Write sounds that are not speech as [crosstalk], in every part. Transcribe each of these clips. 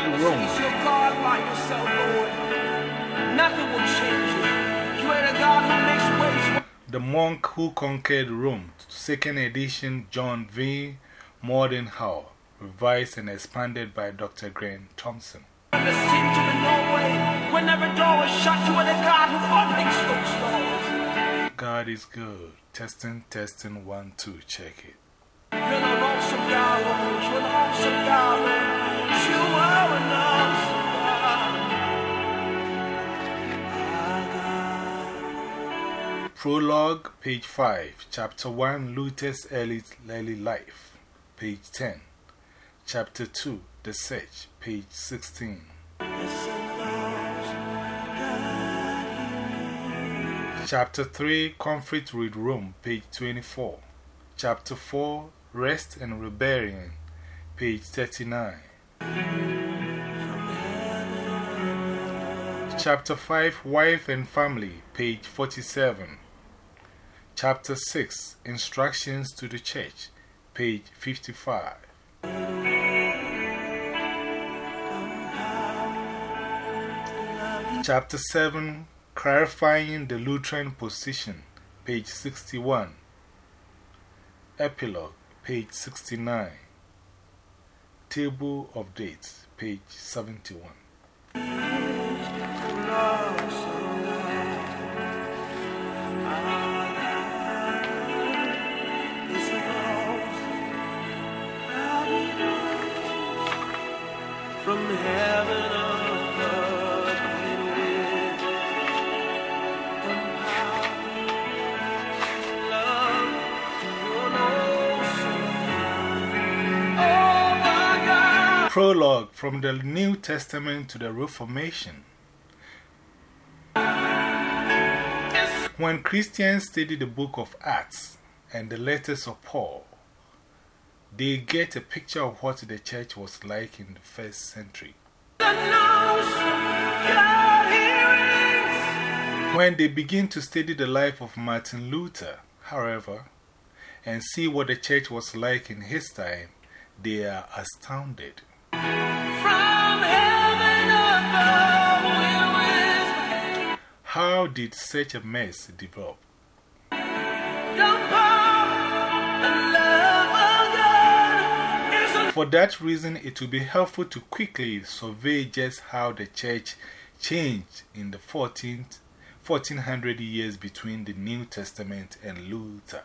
conquered Rome. He's your God by yourself, Lord. Nothing will change you. You are the God who makes ways. The Monk Who Conquered Rome, second edition, John V. Mordenhau, revised and expanded by Dr. Graham Thompson. There seemed to be no way. When every door was shut, you are the God who unmakes those doors. God is good. Testing, testing, one, two, check it. You're an awesome God, Lord. You're an awesome God, Lord. Prologue, page 5, chapter 1, Luther's early, early life, page 10. Chapter 2, The Search, page 16. Chapter 3, Conflict with Rome, page 24. Chapter 4, Rest and Rebellion, page 39. Chapter 5, Wife and Family, page 47. Chapter 6, Instructions to the Church, page 55. Chapter 7, Clarifying the Lutheran Position, page 61. Epilogue, page 69. Table of Dates, page 71. Prologue from the New Testament to the Reformation. When Christians study the book of Acts and the letters of Paul, they get a picture of what the church was like in the first century. When they begin to study the life of Martin Luther, however, and see what the church was like in his time, they are astounded. How did such a mess develop? For that reason, it will be helpful to quickly survey just how the church changed in the 14th, 1400 years between the New Testament and Luther.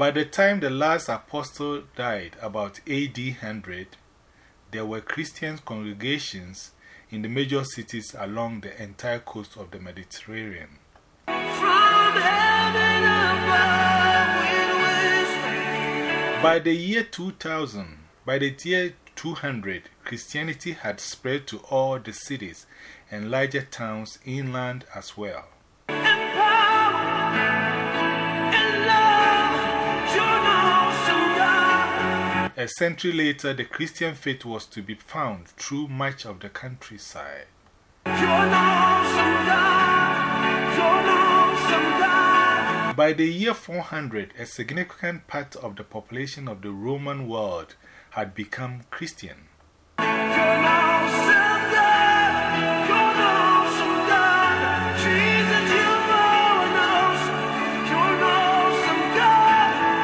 By the time the last apostle died, about AD 100, there were Christian congregations in the major cities along the entire coast of the Mediterranean. By the year 2000, by the year 200, Christianity had spread to all the cities and larger towns inland as well. A century later, the Christian faith was to be found through much of the countryside. By the year 400, a significant part of the population of the Roman world had become Christian.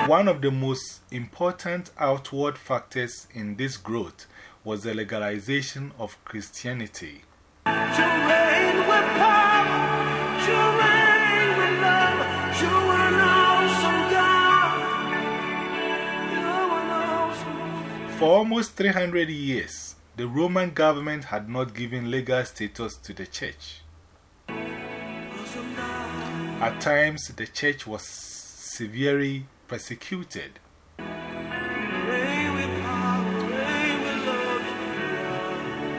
[laughs] One of the most important outward factors in this growth was the legalization of Christianity. For almost 300 years, the Roman government had not given legal status to the church. At times, the church was severely persecuted.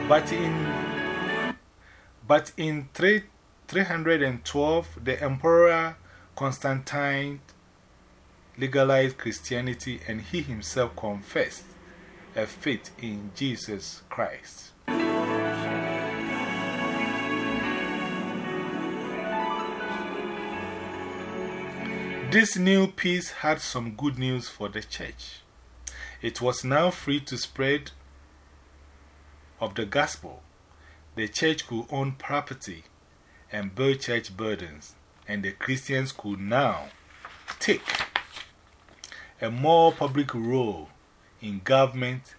But in, but in 3, 312, the Emperor Constantine legalized Christianity and he himself confessed a faith in Jesus Christ. This new peace had some good news for the church. It was now free to spread of the gospel. The church could own property and build church buildings, and the Christians could now take a more public role in government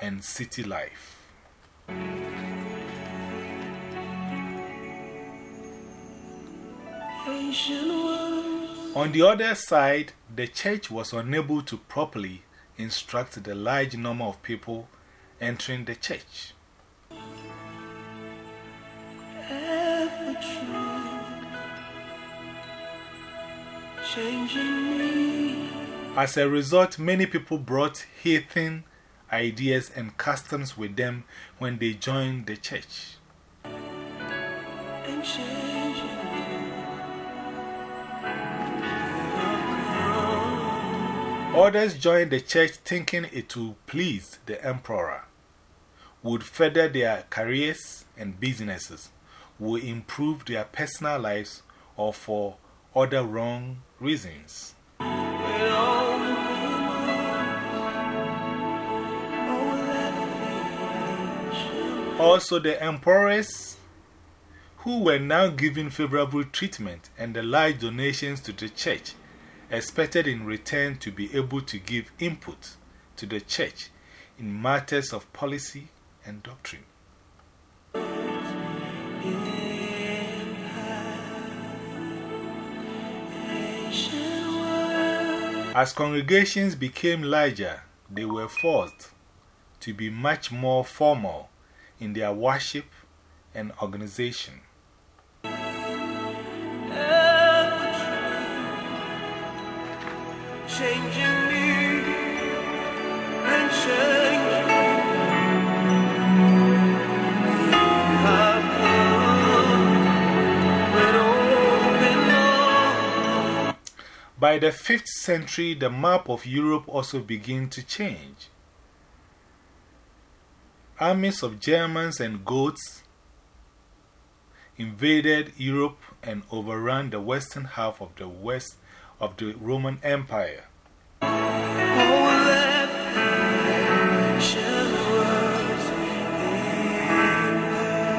and city life. On the other side, the church was unable to properly instruct the large number of people entering the church. As a result, many people brought heathen ideas and customs with them when they joined the church. Others joined the church thinking it would please the emperor, would further their careers and businesses, would improve their personal lives, or for other wrong reasons. Also, the emperors who were now given favorable treatment and the large donations to the church expected in return to be able to give input to the church in matters of policy and doctrine. As congregations became larger, they were forced to be much more formal in their worship and organization. By the 5th century, the map of Europe also began to change. Armies of Germans and Goths invaded Europe and overran the western half of the west of the Roman Empire.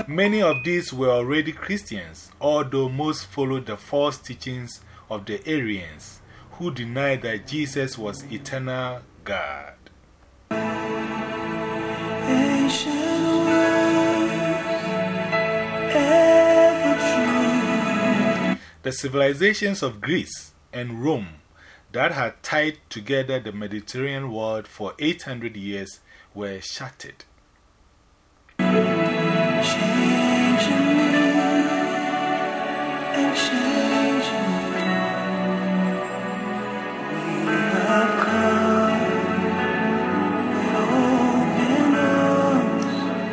Many of these were already Christians, although most followed the false teachings of the Arians, who denied that Jesus was eternal God. The civilizations of Greece and Rome that had tied together the Mediterranean world for 800 years were shattered.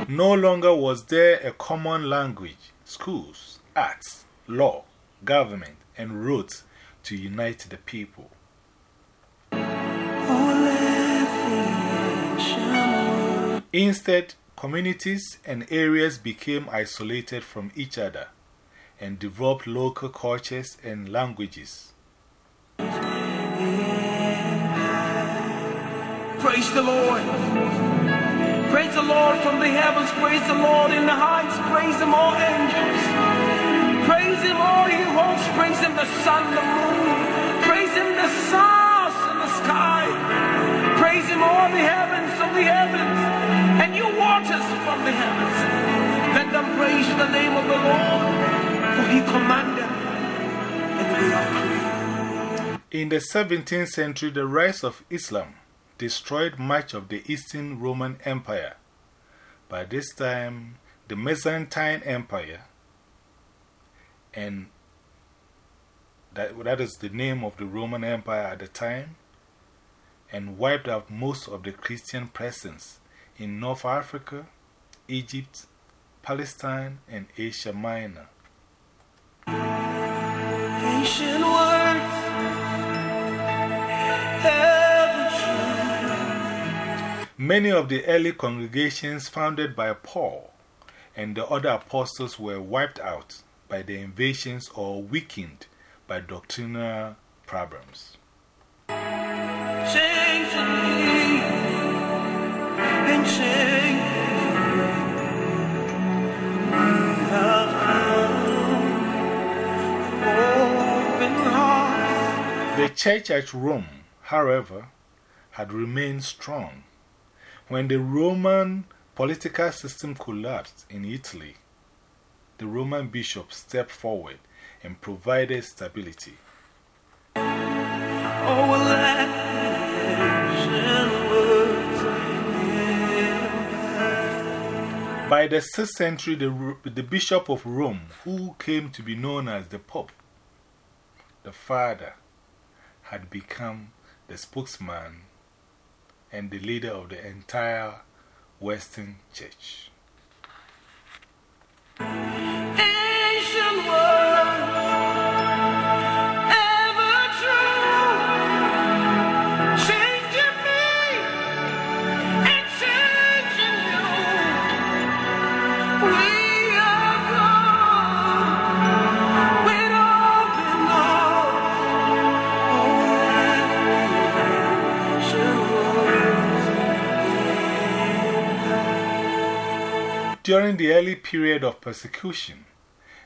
No longer was there a common language, schools, arts, law, government, and roads to unite the people. Instead, communities and areas became isolated from each other and developed local cultures and languages. Praise the Lord. Praise the Lord from the heavens. Praise the Lord in the heights. Praise Him, all angels. Praise Him, all you hosts. Praise Him, the sun, the moon. Praise Him, the stars in the sky. Praise Him, all the heavens of the heavens and you waters from the heavens. Let them praise the name of the Lord, for he commanded, and we are created. In the 17th century, the rise of Islam destroyed much of the Eastern Roman Empire. By this time, the Byzantine Empire, and that, that is the name of the Roman Empire at the time, and wiped out most of the Christian presence in North Africa, Egypt, Palestine, and Asia Minor. Many of the early congregations founded by Paul and the other apostles were wiped out by the invasions or weakened by doctrinal problems. Sing to me and sing. We have come, open hearts. The church at Rome, however, had remained strong. When the Roman political system collapsed in Italy, the Roman bishop stepped forward and provided stability. Let nation words impact. By the 6th century, the, the Bishop of Rome, who came to be known as the Pope, the Father, had become the spokesman and the leader of the entire Western Church. Ancient During the early period of persecution,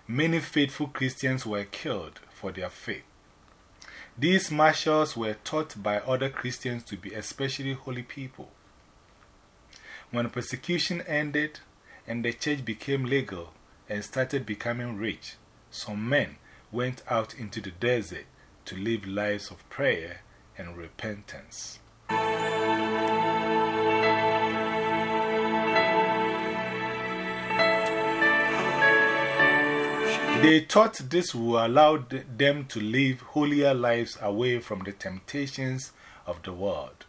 many faithful Christians were killed for their faith. These marshals were taught by other Christians to be especially holy people. When persecution ended and the church became legal and started becoming rich, some men went out into the desert to live lives of prayer and repentance. They thought this would allow them to live holier lives away from the temptations of the world.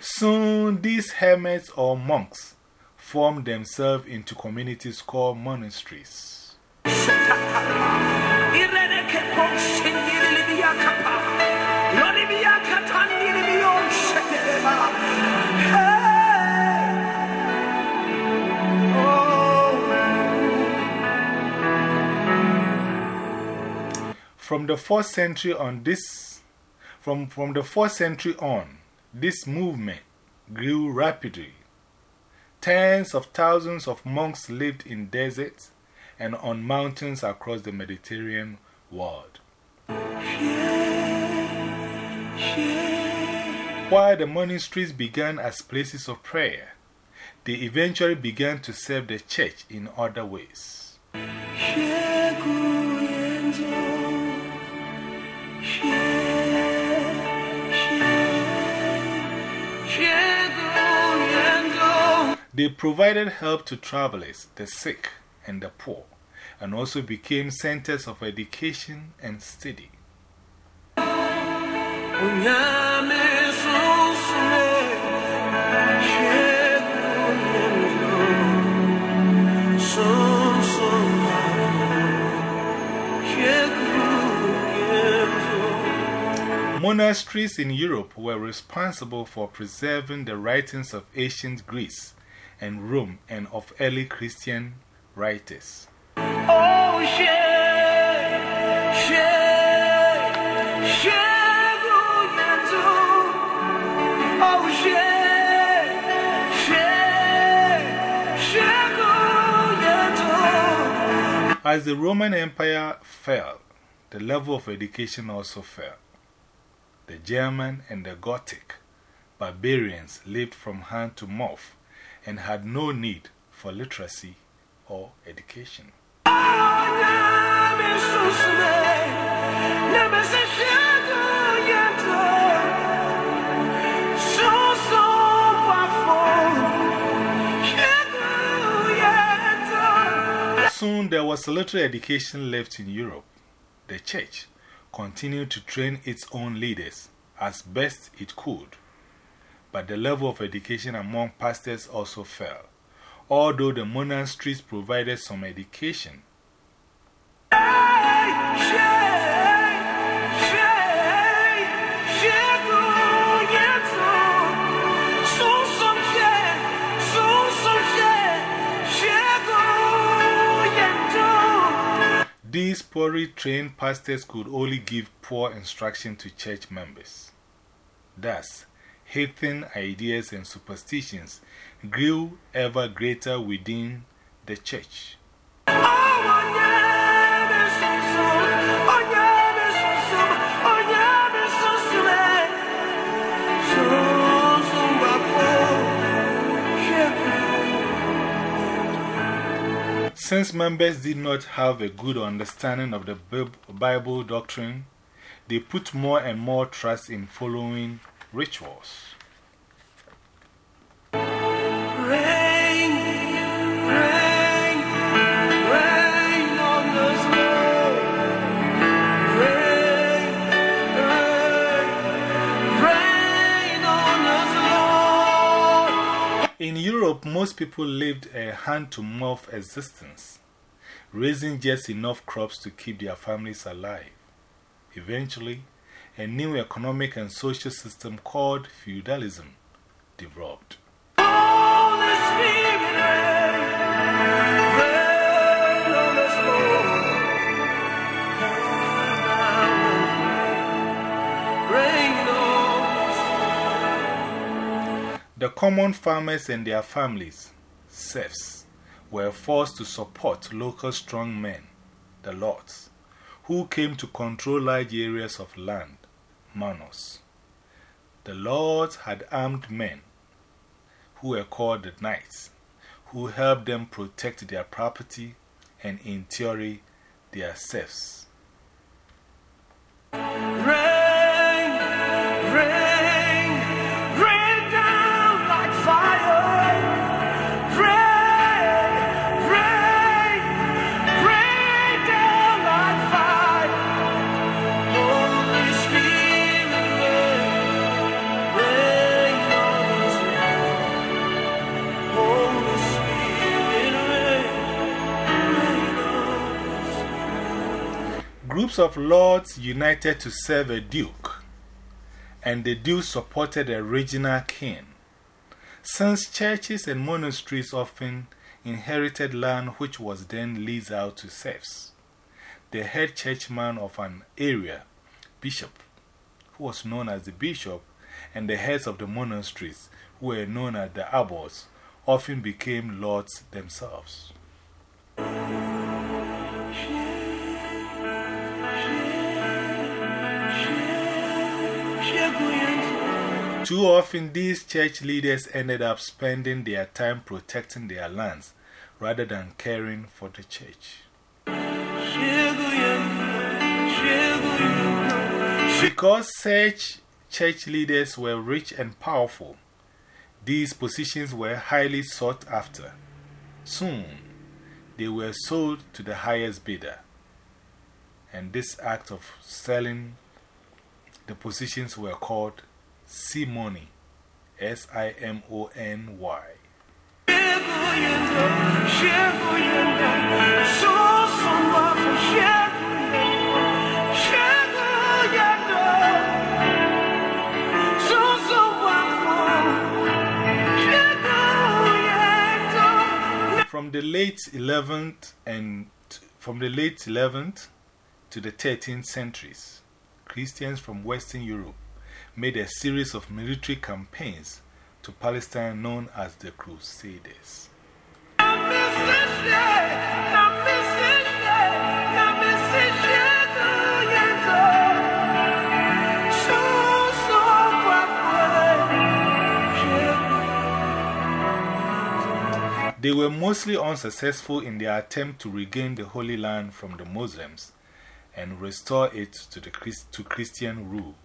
Soon, these hermits or monks formed themselves into communities called monasteries. From the 4th century on this, from, from the 4th century on, this movement grew rapidly. Tens of thousands of monks lived in deserts and on mountains across the Mediterranean world. While the monasteries began as places of prayer, they eventually began to serve the church in other ways. They provided help to travelers, the sick, and the poor, and also became centers of education and study. Monasteries in Europe were responsible for preserving the writings of ancient Greece and Rome and of early Christian writers. Oh, Oh, As the Roman Empire fell, the level of education also fell. The German and the Gothic barbarians lived from hand to mouth and had no need for literacy or education. Soon there was little education left in Europe. The church continued to train its own leaders as best it could, but the level of education among pastors also fell, although the monasteries provided some education. These poorly trained pastors could only give poor instruction to church members. Thus, heathen ideas and superstitions grew ever greater within the church. Since members did not have a good understanding of the Bible doctrine, they put more and more trust in following rituals. In Europe, most people lived a hand to mouth existence, raising just enough crops to keep their families alive. Eventually, a new economic and social system called feudalism developed. The common farmers and their families, serfs, were forced to support local strong men, the lords, who came to control large areas of land, manors. The lords had armed men, who were called the knights, who helped them protect their property and, in theory, their serfs. Of lords united to serve a duke, and the duke supported a regional king. Since churches and monasteries often inherited land which was then leased out to serfs, the head churchman of an area, bishop, who was known as the bishop, and the heads of the monasteries, who were known as the abbots, often became lords themselves. Too often, these church leaders ended up spending their time protecting their lands rather than caring for the church. Because such church leaders were rich and powerful, these positions were highly sought after. Soon, they were sold to the highest bidder. And this act of selling the positions were called Simony. S I M O N Y. From the late 11th and from the late 11th to the 13th centuries, Christians from Western Europe made a series of military campaigns to Palestine known as the Crusaders. They were mostly unsuccessful in their attempt to regain the Holy Land from the Muslims and restore it to, the, to Christian rule.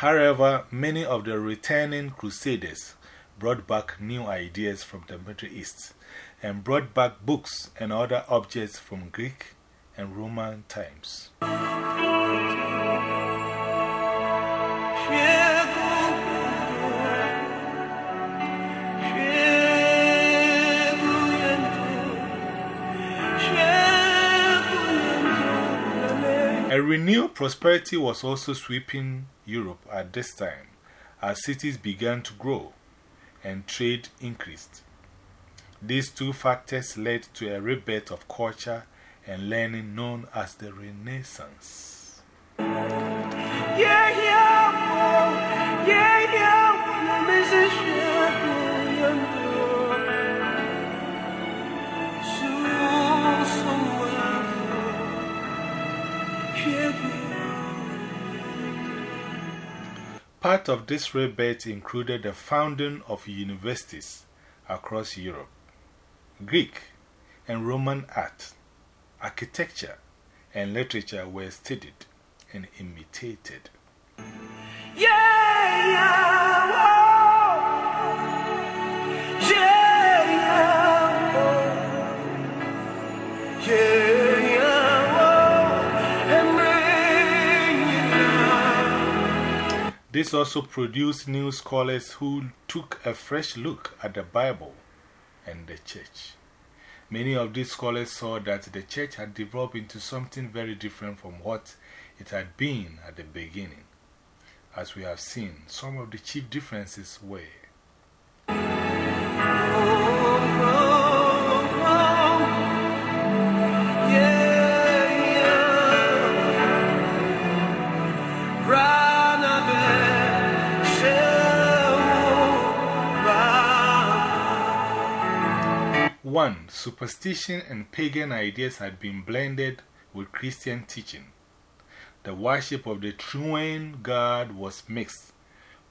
However, many of the returning crusaders brought back new ideas from the Middle East and brought back books and other objects from Greek and Roman times. A renewed prosperity was also sweeping Europe at this time as cities began to grow and trade increased. These two factors led to a rebirth of culture and learning known as the Renaissance. Part of this rebirth included the founding of universities across Europe. Greek and Roman art, architecture, and literature were studied and imitated. Yeah, yeah, This also produced new scholars who took a fresh look at the Bible and the church. Many of these scholars saw that the church had developed into something very different from what it had been at the beginning. As we have seen, some of the chief differences were One, superstition and pagan ideas had been blended with Christian teaching. The worship of the true God was mixed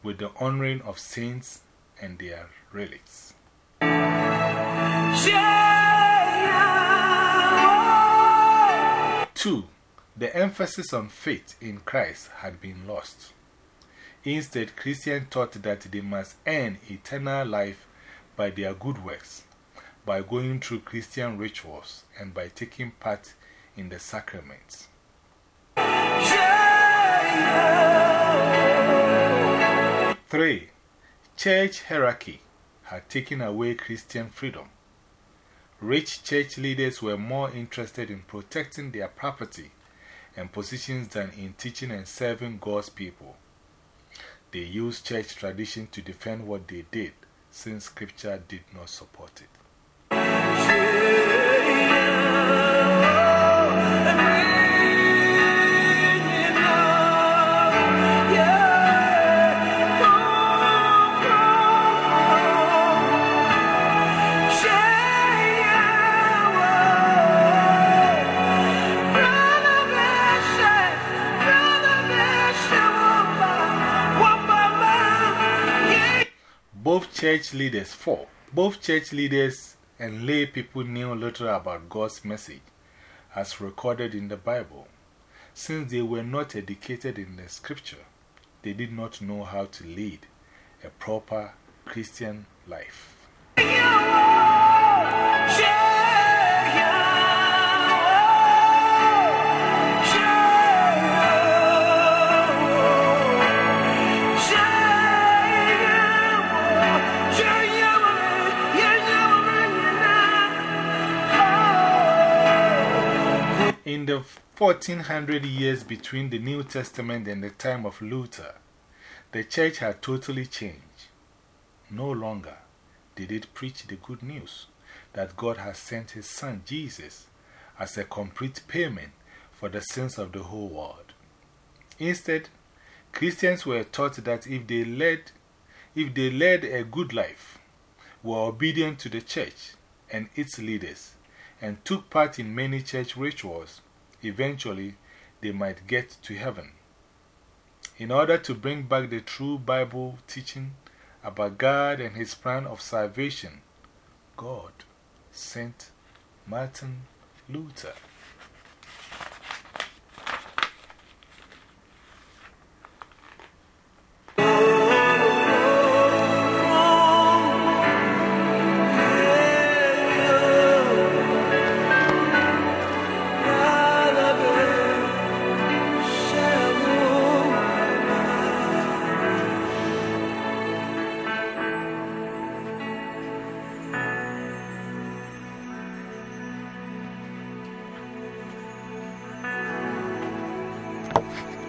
with the honoring of saints and their relics. Two, the emphasis on faith in Christ had been lost. Instead, Christians taught that they must earn eternal life by their good works by going through Christian rituals and by taking part in the sacraments. Three, church hierarchy had taken away Christian freedom. Rich church leaders were more interested in protecting their property and positions than in teaching and serving God's people. They used church tradition to defend what they did, since scripture did not support it. Church leaders, four, both church leaders and lay people knew little about God's message as recorded in the Bible. Since they were not educated in the scripture, they did not know how to lead a proper Christian life. 1400 years between the New Testament and the time of Luther, the church had totally changed. No longer did it preach the good news that God has sent His Son Jesus as a complete payment for the sins of the whole world. Instead, Christians were taught that if they led, if they led a good life, were obedient to the church and its leaders, and took part in many church rituals, eventually they might get to heaven. In order to bring back the true Bible teaching about God and His plan of salvation, God sent Martin Luther.